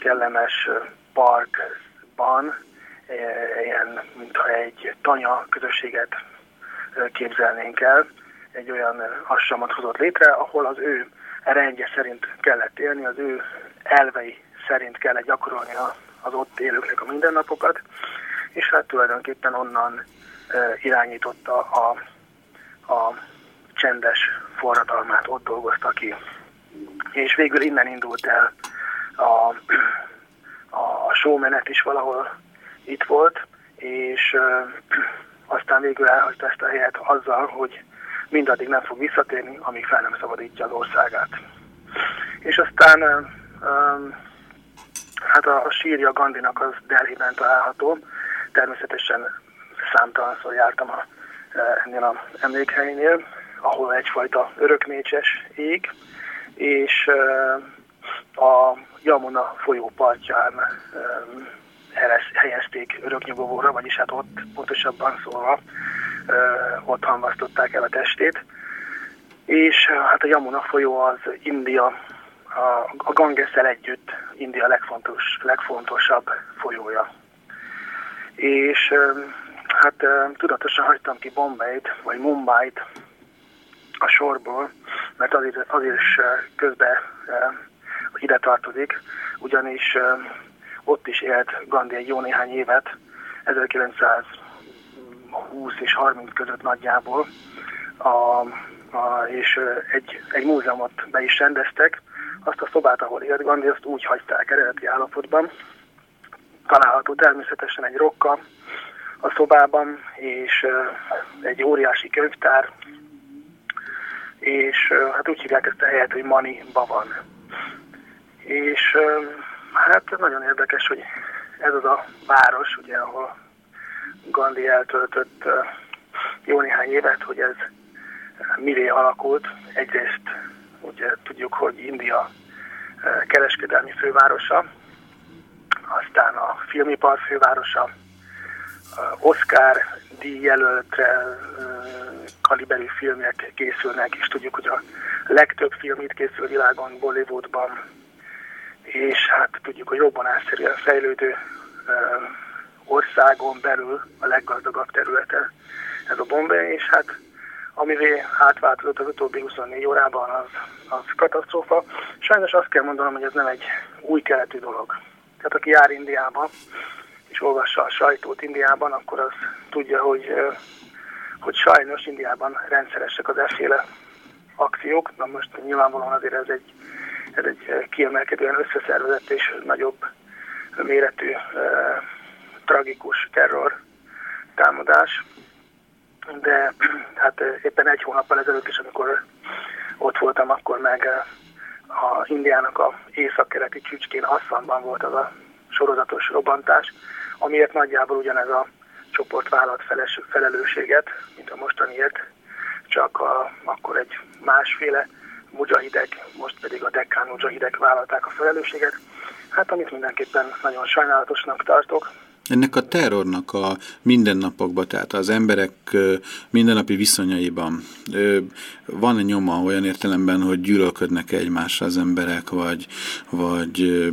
kellemes parkban ilyen, mintha egy tanya közösséget képzelnénk el, egy olyan hassamat hozott létre, ahol az ő rendje szerint kellett élni, az ő elvei szerint kellett gyakorolni az ott élőknek a mindennapokat, és hát tulajdonképpen onnan irányította a, a csendes forradalmát, ott dolgozta ki. És végül innen indult el a, a showmenet is valahol itt volt, és <clears throat> aztán végül elhagyta ezt a helyet azzal, hogy mindaddig nem fog visszatérni, amíg fel nem szabadítja az országát. És aztán hát a, sírja Gandinak az Delhi-ben található, természetesen számtalanszor jártam a, ennél a emlékhelynél, ahol egyfajta örökmécses ég, és a Jamuna folyó partján helyezték öröknyugovóra, vagyis hát ott pontosabban szólva ott hamvasztották el a testét. És hát a Jamuna folyó az India, a, a Gangeszel együtt India legfontos, legfontosabb folyója. És hát tudatosan hagytam ki Bombay-t, vagy Mumbai-t a sorból, mert az, az is közben ide tartozik, ugyanis ott is élt Gandhi egy jó néhány évet, 1920 és 30 között nagyjából, a, a, és egy, egy múzeumot be is rendeztek. Azt a szobát, ahol élt Gandhi, azt úgy hagyták eredeti állapotban. Található természetesen egy rokka a szobában, és egy óriási könyvtár, és hát úgy hívják ezt a helyet, hogy Mani Bavan. És Hát nagyon érdekes, hogy ez az a város, ugye, ahol Gandhi eltöltött jó néhány évet, hogy ez mivé alakult. Egyrészt ugye tudjuk, hogy India kereskedelmi fővárosa, aztán a filmipar fővárosa, Oscar díjjelöltre kaliberű filmek készülnek, és tudjuk, hogy a legtöbb film itt készül világon, Bollywoodban, és hát tudjuk, hogy robbanásszerűen fejlődő országon belül a leggazdagabb területe ez a Bombay, és hát amivé átváltozott az utóbbi 24 órában, az, az katasztrófa. Sajnos azt kell mondanom, hogy ez nem egy új keletű dolog. Tehát aki jár Indiába, és olvassa a sajtót Indiában, akkor az tudja, hogy, hogy sajnos Indiában rendszeresek az efféle akciók. Na most nyilvánvalóan azért ez egy ez egy kiemelkedően összeszervezett és nagyobb méretű tragikus terror támadás. De <clears throat> hát éppen egy hónappal ezelőtt is, amikor ott voltam, akkor meg a Indiának a északkeleti csücskén Asszanban volt az a sorozatos robbantás, amiért nagyjából ugyanez a csoport vállalt felelősséget, mint a mostaniért. csak a, akkor egy másféle mujahidek, most pedig a dekkán mujahidek vállalták a felelősséget. Hát amit mindenképpen nagyon sajnálatosnak tartok, ennek a terrornak a mindennapokban, tehát az emberek mindennapi viszonyaiban van egy nyoma olyan értelemben, hogy gyűlölködnek egymásra az emberek, vagy, vagy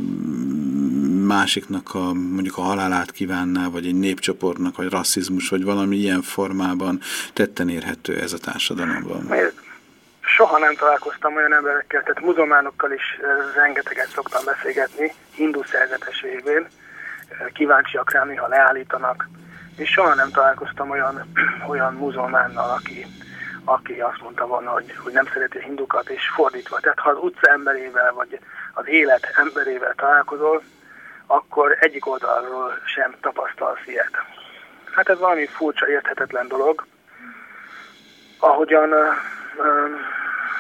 másiknak a, mondjuk a halálát kívánná, vagy egy népcsoportnak, vagy rasszizmus, vagy valami ilyen formában tetten érhető ez a társadalomban? Soha nem találkoztam olyan emberekkel, tehát muzulmánokkal is rengeteget szoktam beszélgetni, hindu szerzetes évén, kíváncsiak rám, ha leállítanak, és soha nem találkoztam olyan, <clears throat> olyan muzulmánnal, aki, aki azt mondta volna, hogy, hogy nem szereti a hindukat, és fordítva. Tehát ha az utca emberével, vagy az élet emberével találkozol, akkor egyik oldalról sem tapasztalsz ilyet. Hát ez valami furcsa, érthetetlen dolog. Ahogyan uh,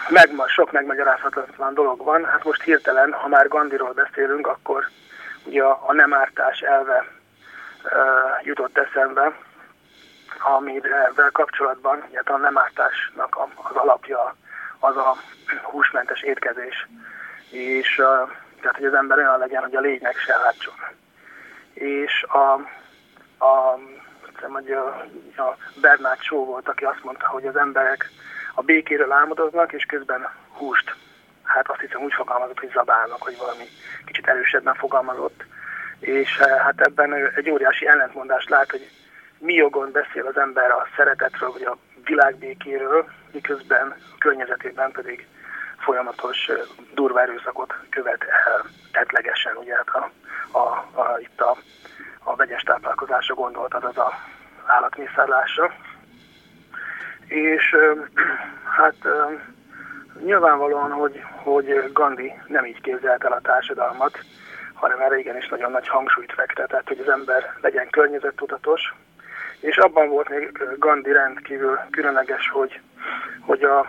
meg, sok megmagyarázhatatlan dolog van, hát most hirtelen, ha már Gandiról beszélünk, akkor ugye a, a nem ártás elve uh, jutott eszembe, amivel kapcsolatban ugye a nem ártásnak az alapja az a húsmentes étkezés, és uh, tehát, hogy az ember olyan legyen, hogy a lényeg se látson. És a, a, hiszem, hogy a, a Bernard Shaw volt, aki azt mondta, hogy az emberek a békéről álmodoznak, és közben húst hát azt hiszem úgy fogalmazott, hogy zabálnak, hogy valami kicsit erősebben fogalmazott. És eh, hát ebben egy óriási ellentmondást lát, hogy mi jogon beszél az ember a szeretetről, vagy a világbékéről, miközben a környezetében pedig folyamatos eh, durva erőszakot követ el tetlegesen, ugye hát a, a, a, itt a, a vegyes táplálkozásra gondolt, az a állatmészárlásra. És hát Nyilvánvalóan, hogy, hogy Gandhi nem így képzelt el a társadalmat, hanem erre igenis nagyon nagy hangsúlyt fektetett, hogy az ember legyen környezettudatos, és abban volt még Gandhi rendkívül különleges, hogy, hogy a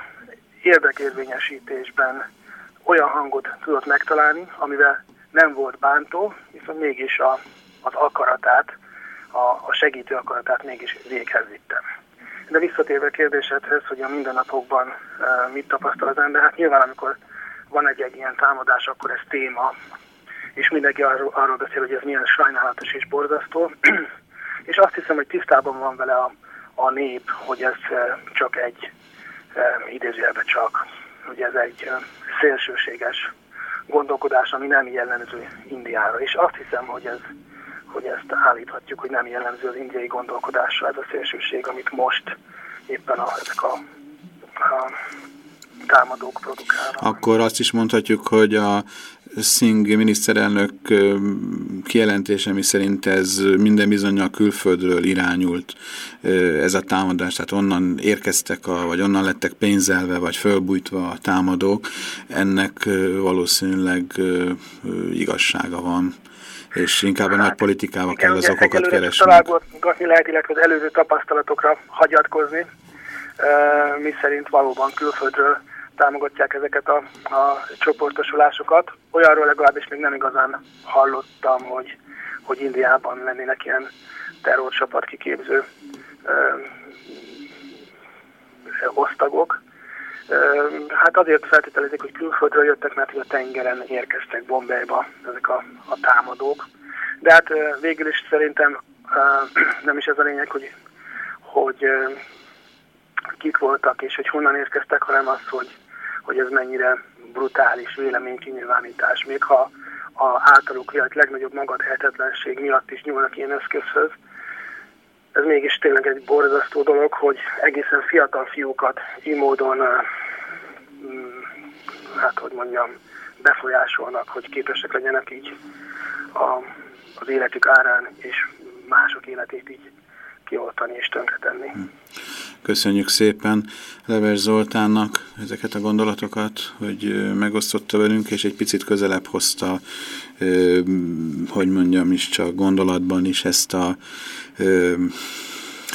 érdekérvényesítésben olyan hangot tudott megtalálni, amivel nem volt bántó, viszont mégis a, az akaratát, a, a segítő akaratát mégis véghez vittem. De visszatérve a kérdésedhez, hogy a mindennapokban uh, mit tapasztal az ember, hát nyilván amikor van egy, egy ilyen támadás, akkor ez téma, és mindenki arról, arról beszél, hogy ez milyen sajnálatos és borzasztó, <clears throat> és azt hiszem, hogy tisztában van vele a, a nép, hogy ez uh, csak egy, uh, idézőjelben csak, hogy ez egy szélsőséges gondolkodás, ami nem jellemző Indiára, és azt hiszem, hogy ez hogy ezt állíthatjuk, hogy nem jellemző az indiai gondolkodásra ez a szélsőség, amit most éppen a, ezek a, a támadók produkálnak. Akkor azt is mondhatjuk, hogy a Singh miniszterelnök kijelentése, mi szerint ez minden bizonyal külföldről irányult ez a támadás, tehát onnan érkeztek, a, vagy onnan lettek pénzelve, vagy fölbújtva a támadók, ennek valószínűleg igazsága van és inkább a nagy politikával kell az okokat keresni. Találgatni lehet, illetve az előző tapasztalatokra hagyatkozni, mi szerint valóban külföldről támogatják ezeket a, a csoportosulásokat. Olyanról legalábbis még nem igazán hallottam, hogy, hogy Indiában lennének ilyen terrorcsapat kiképző ö, osztagok. Hát azért feltételezik, hogy külföldről jöttek, mert a tengeren érkeztek Bombayba ezek a, a támadók. De hát végül is szerintem <clears throat> nem is ez a lényeg, hogy, hogy kik voltak és hogy honnan érkeztek, hanem az, hogy hogy ez mennyire brutális véleménykinyilvánítás, még ha a általuk vélt legnagyobb magadhetetlenség miatt is nyúlnak ilyen eszközhöz. Ez mégis tényleg egy borzasztó dolog, hogy egészen fiatal fiúkat így módon, mm, hát hogy mondjam, befolyásolnak, hogy képesek legyenek így a, az életük árán és mások életét így kioltani és tönkretenni. Köszönjük szépen Leves Zoltánnak ezeket a gondolatokat, hogy megosztotta velünk, és egy picit közelebb hozta, hogy mondjam is, csak gondolatban is ezt a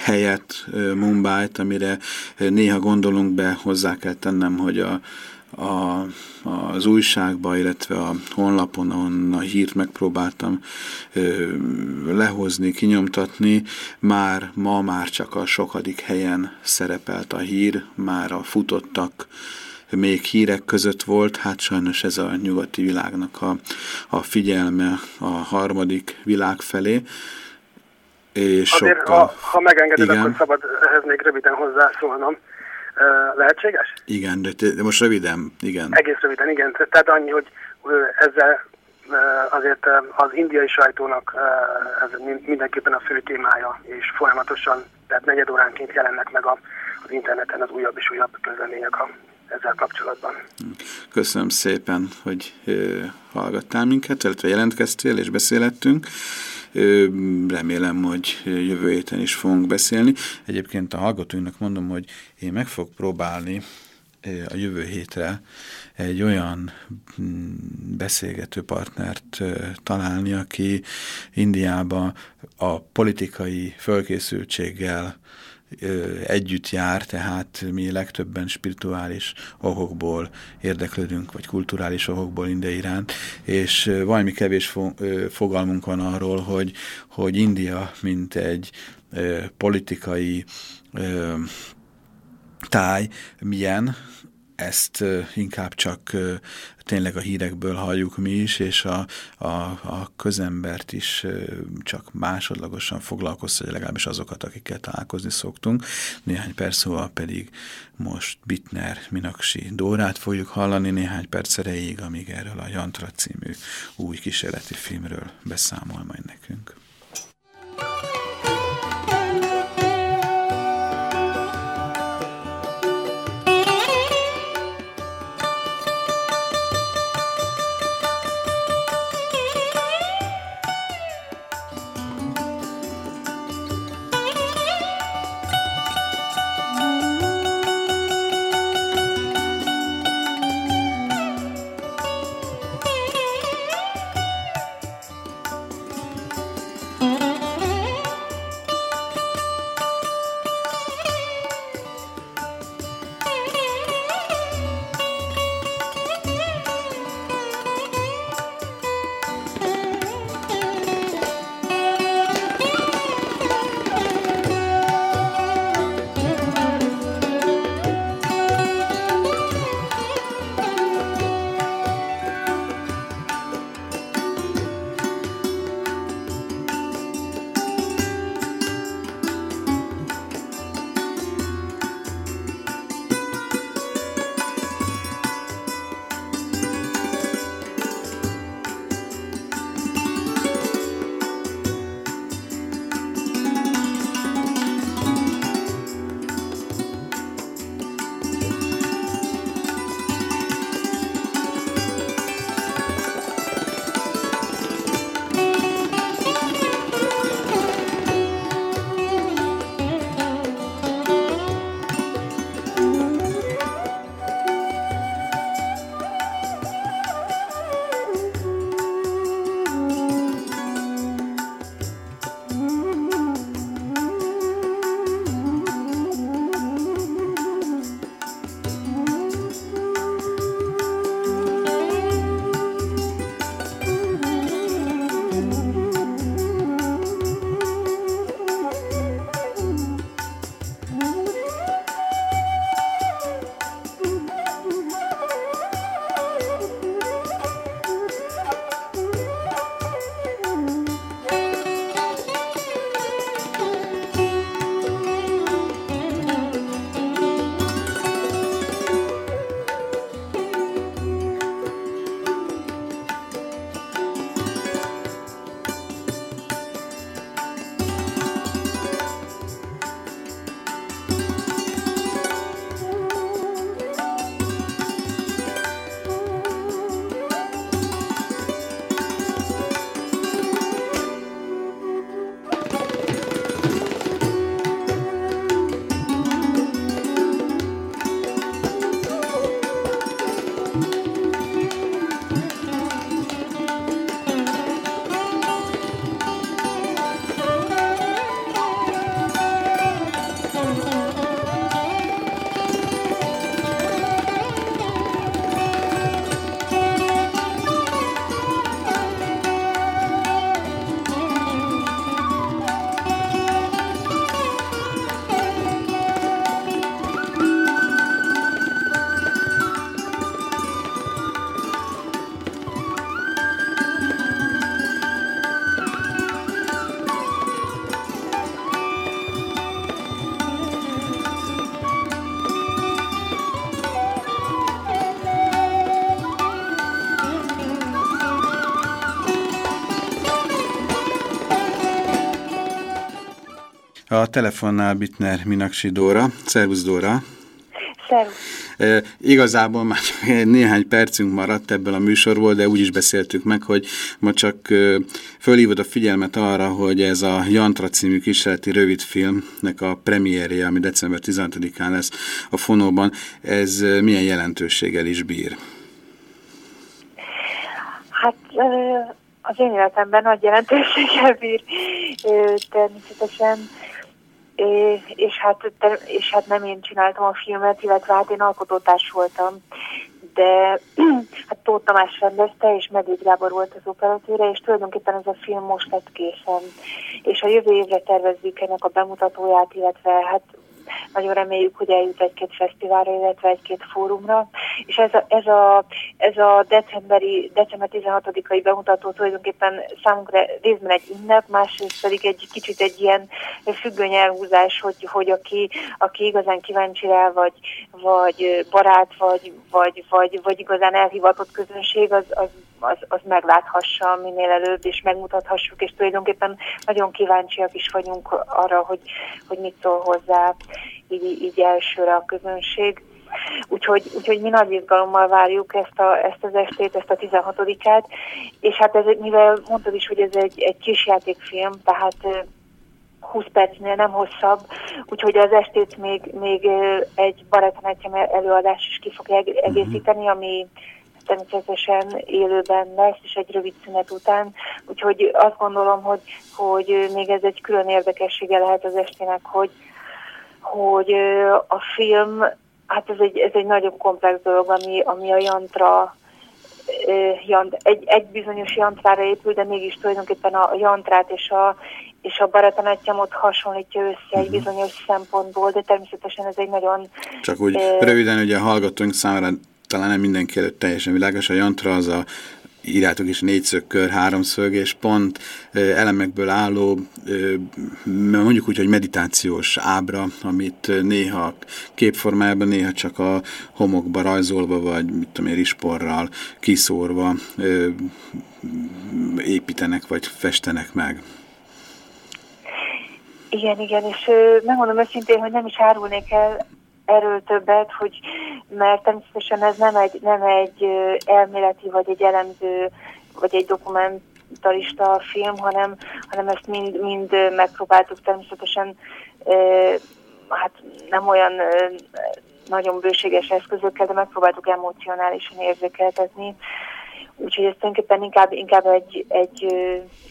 helyet, Mumbai-t, amire néha gondolunk be, hozzá kell tennem, hogy a, a, az újságba, illetve a honlapon, a hírt megpróbáltam ö, lehozni, kinyomtatni, már ma már csak a sokadik helyen szerepelt a hír, már a futottak még hírek között volt, hát sajnos ez a nyugati világnak a, a figyelme a harmadik világ felé. És Azért, sokkal... ha, ha megengeded, igen. akkor szabad ehhez még röviden hozzászólnom. Lehetséges? Igen, de, de most röviden, igen. Egész röviden, igen. Tehát annyi, hogy ezzel azért az indiai sajtónak ez mindenképpen a fő témája, és folyamatosan, tehát negyed óránként jelennek meg a, az interneten az újabb és újabb közlemények a, ezzel kapcsolatban. Köszönöm szépen, hogy hallgattál minket, illetve jelentkeztél és beszélettünk. Remélem, hogy jövő héten is fogunk beszélni. Egyébként a hallgatóinknak mondom, hogy én meg fog próbálni a jövő hétre egy olyan mm, beszélgető partnert találni, aki Indiába a politikai fölkészültséggel együtt jár, tehát mi legtöbben spirituális okokból érdeklődünk, vagy kulturális okokból India iránt, és valami kevés fogalmunk van arról, hogy, hogy India, mint egy politikai táj milyen, ezt inkább csak tényleg a hírekből halljuk mi is, és a, a, a közembert is csak másodlagosan foglalkoztatja, legalábbis azokat, akikkel találkozni szoktunk. Néhány perc múlva pedig most Bitner Minaksi Dórát fogjuk hallani néhány perc erejéig, amíg erről a Jantra című új kísérleti filmről beszámol majd nekünk. A telefonnál Bitner Minaksi Dóra. Szervusz Dóra! Szervusz! E, igazából már néhány percünk maradt ebből a műsorból, de úgy is beszéltük meg, hogy ma csak e, fölhívod a figyelmet arra, hogy ez a Jantra című kísérleti rövidfilmnek a premierje, ami december 16-án lesz a fonóban, ez milyen jelentőséggel is bír? Hát az én életemben nagy jelentőséggel bír természetesen és hát, és hát nem én csináltam a filmet, illetve hát én alkotótárs voltam, de <clears throat> hát Tóth Tamás rendezte, és Medvéd Gábor volt az operatőre, és tulajdonképpen ez a film most lett készen. És a jövő évre tervezzük ennek a bemutatóját, illetve hát nagyon reméljük, hogy eljut egy-két fesztiválra, illetve egy-két fórumra. És ez a, ez a, ez a decemberi, december 16-ai bemutató tulajdonképpen számunkra részben egy ünnep, másrészt pedig egy kicsit egy ilyen függöny elhúzás, hogy, hogy aki, aki igazán kíváncsi rá, vagy, vagy barát, vagy, vagy, vagy, vagy igazán elhivatott közönség, az, az az, az megláthassa minél előbb, és megmutathassuk, és tulajdonképpen nagyon kíváncsiak is vagyunk arra, hogy, hogy mit szól hozzá így, így elsőre a közönség. Úgyhogy, úgyhogy mi nagy izgalommal várjuk ezt, a, ezt az estét, ezt a 16-át, és hát ez, mivel mondtad is, hogy ez egy, egy kisjátékfilm, tehát 20 percnél nem hosszabb, úgyhogy az estét még, még egy barátanátjem előadás is ki fogja egészíteni, ami természetesen élőben lesz, és egy rövid szünet után. Úgyhogy azt gondolom, hogy, hogy még ez egy külön érdekessége lehet az estének, hogy, hogy a film, hát ez egy, ez egy nagyon komplex dolog, ami, ami a jantra jant, egy, egy bizonyos jantrára épül, de mégis tulajdonképpen a jantrát és a, és a baratanattyamot hasonlítja össze egy uh mhm. bizonyos szempontból, de természetesen ez egy nagyon... Csak úgy röviden, ugye a hallgatóink számára talán nem mindenki előtt teljesen világos, a jantra az a írjátok is négyszög háromszög, és pont elemekből álló, mondjuk úgy, hogy meditációs ábra, amit néha képformájában, néha csak a homokba rajzolva, vagy mit tudom én, risporral kiszórva építenek, vagy festenek meg. Igen, igen, és megmondom őszintén, hogy nem is árulnék el erről többet, hogy mert természetesen ez nem egy, nem egy elméleti, vagy egy elemző, vagy egy dokumentarista film, hanem, hanem ezt mind, mind megpróbáltuk természetesen hát nem olyan nagyon bőséges eszközökkel, de megpróbáltuk emocionálisan érzékeltetni. Úgyhogy ez tulajdonképpen inkább, inkább egy, egy,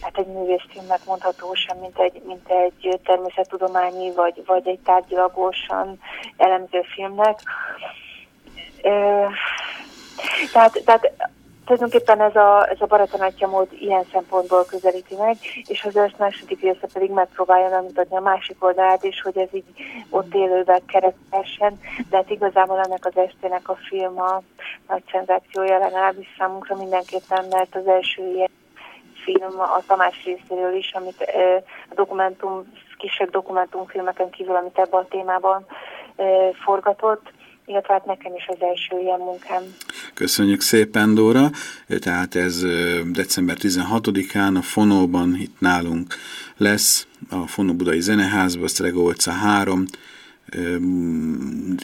hát egy művészfilmnek mondható sem, mint egy, mint egy természettudományi, vagy, vagy egy tárgyilagosan elemző filmnek. Tehát, tehát tulajdonképpen ez a, ez a baratanatja mód ilyen szempontból közelíti meg, és az ősz második része pedig megpróbálja megmutatni a másik oldalát is, hogy ez így ott élőben keretesen, de hát igazából ennek az estének a film a nagy szenzációja legalábbis számunkra mindenképpen, mert az első ilyen film a Tamás részéről is, amit a dokumentum, kisebb dokumentumfilmeken kívül, amit ebben a témában forgatott, illetve hát nekem is az első ilyen munkám. Köszönjük szépen, Dóra. Tehát ez december 16-án a Fonóban itt nálunk lesz, a Fonó Budai Zeneházban, Sztregó 3,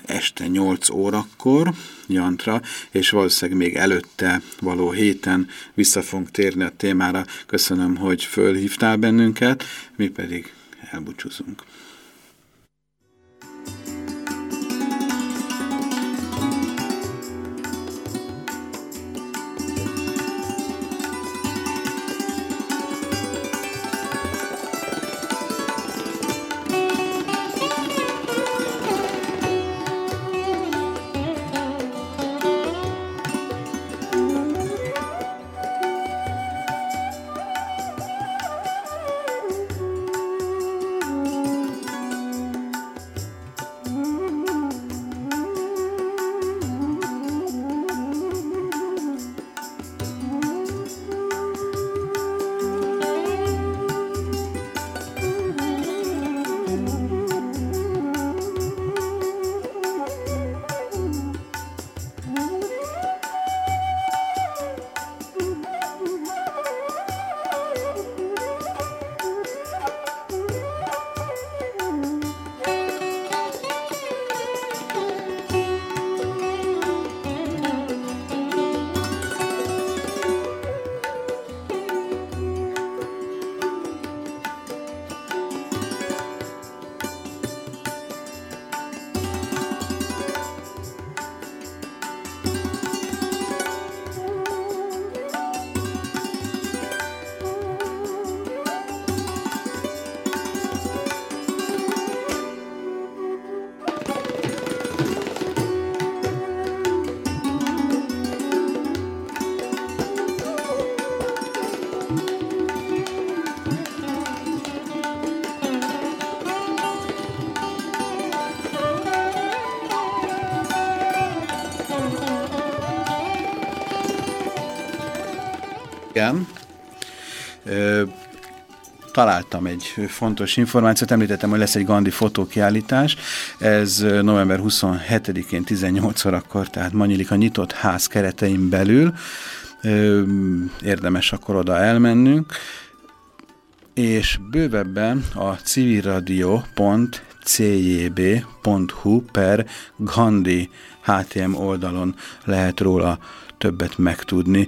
este 8 órakor Jantra, és valószínűleg még előtte való héten vissza fogunk térni a témára. Köszönöm, hogy fölhívtál bennünket, mi pedig elbúcsúzunk. Találtam egy fontos információt, említettem, hogy lesz egy Gandhi fotókiállítás, ez november 27-én 18 órakor, tehát ma a nyitott ház keretein belül, érdemes akkor oda elmennünk, és bővebben a civilradio.cjb.hu per Gandhi HTM oldalon lehet róla többet megtudni.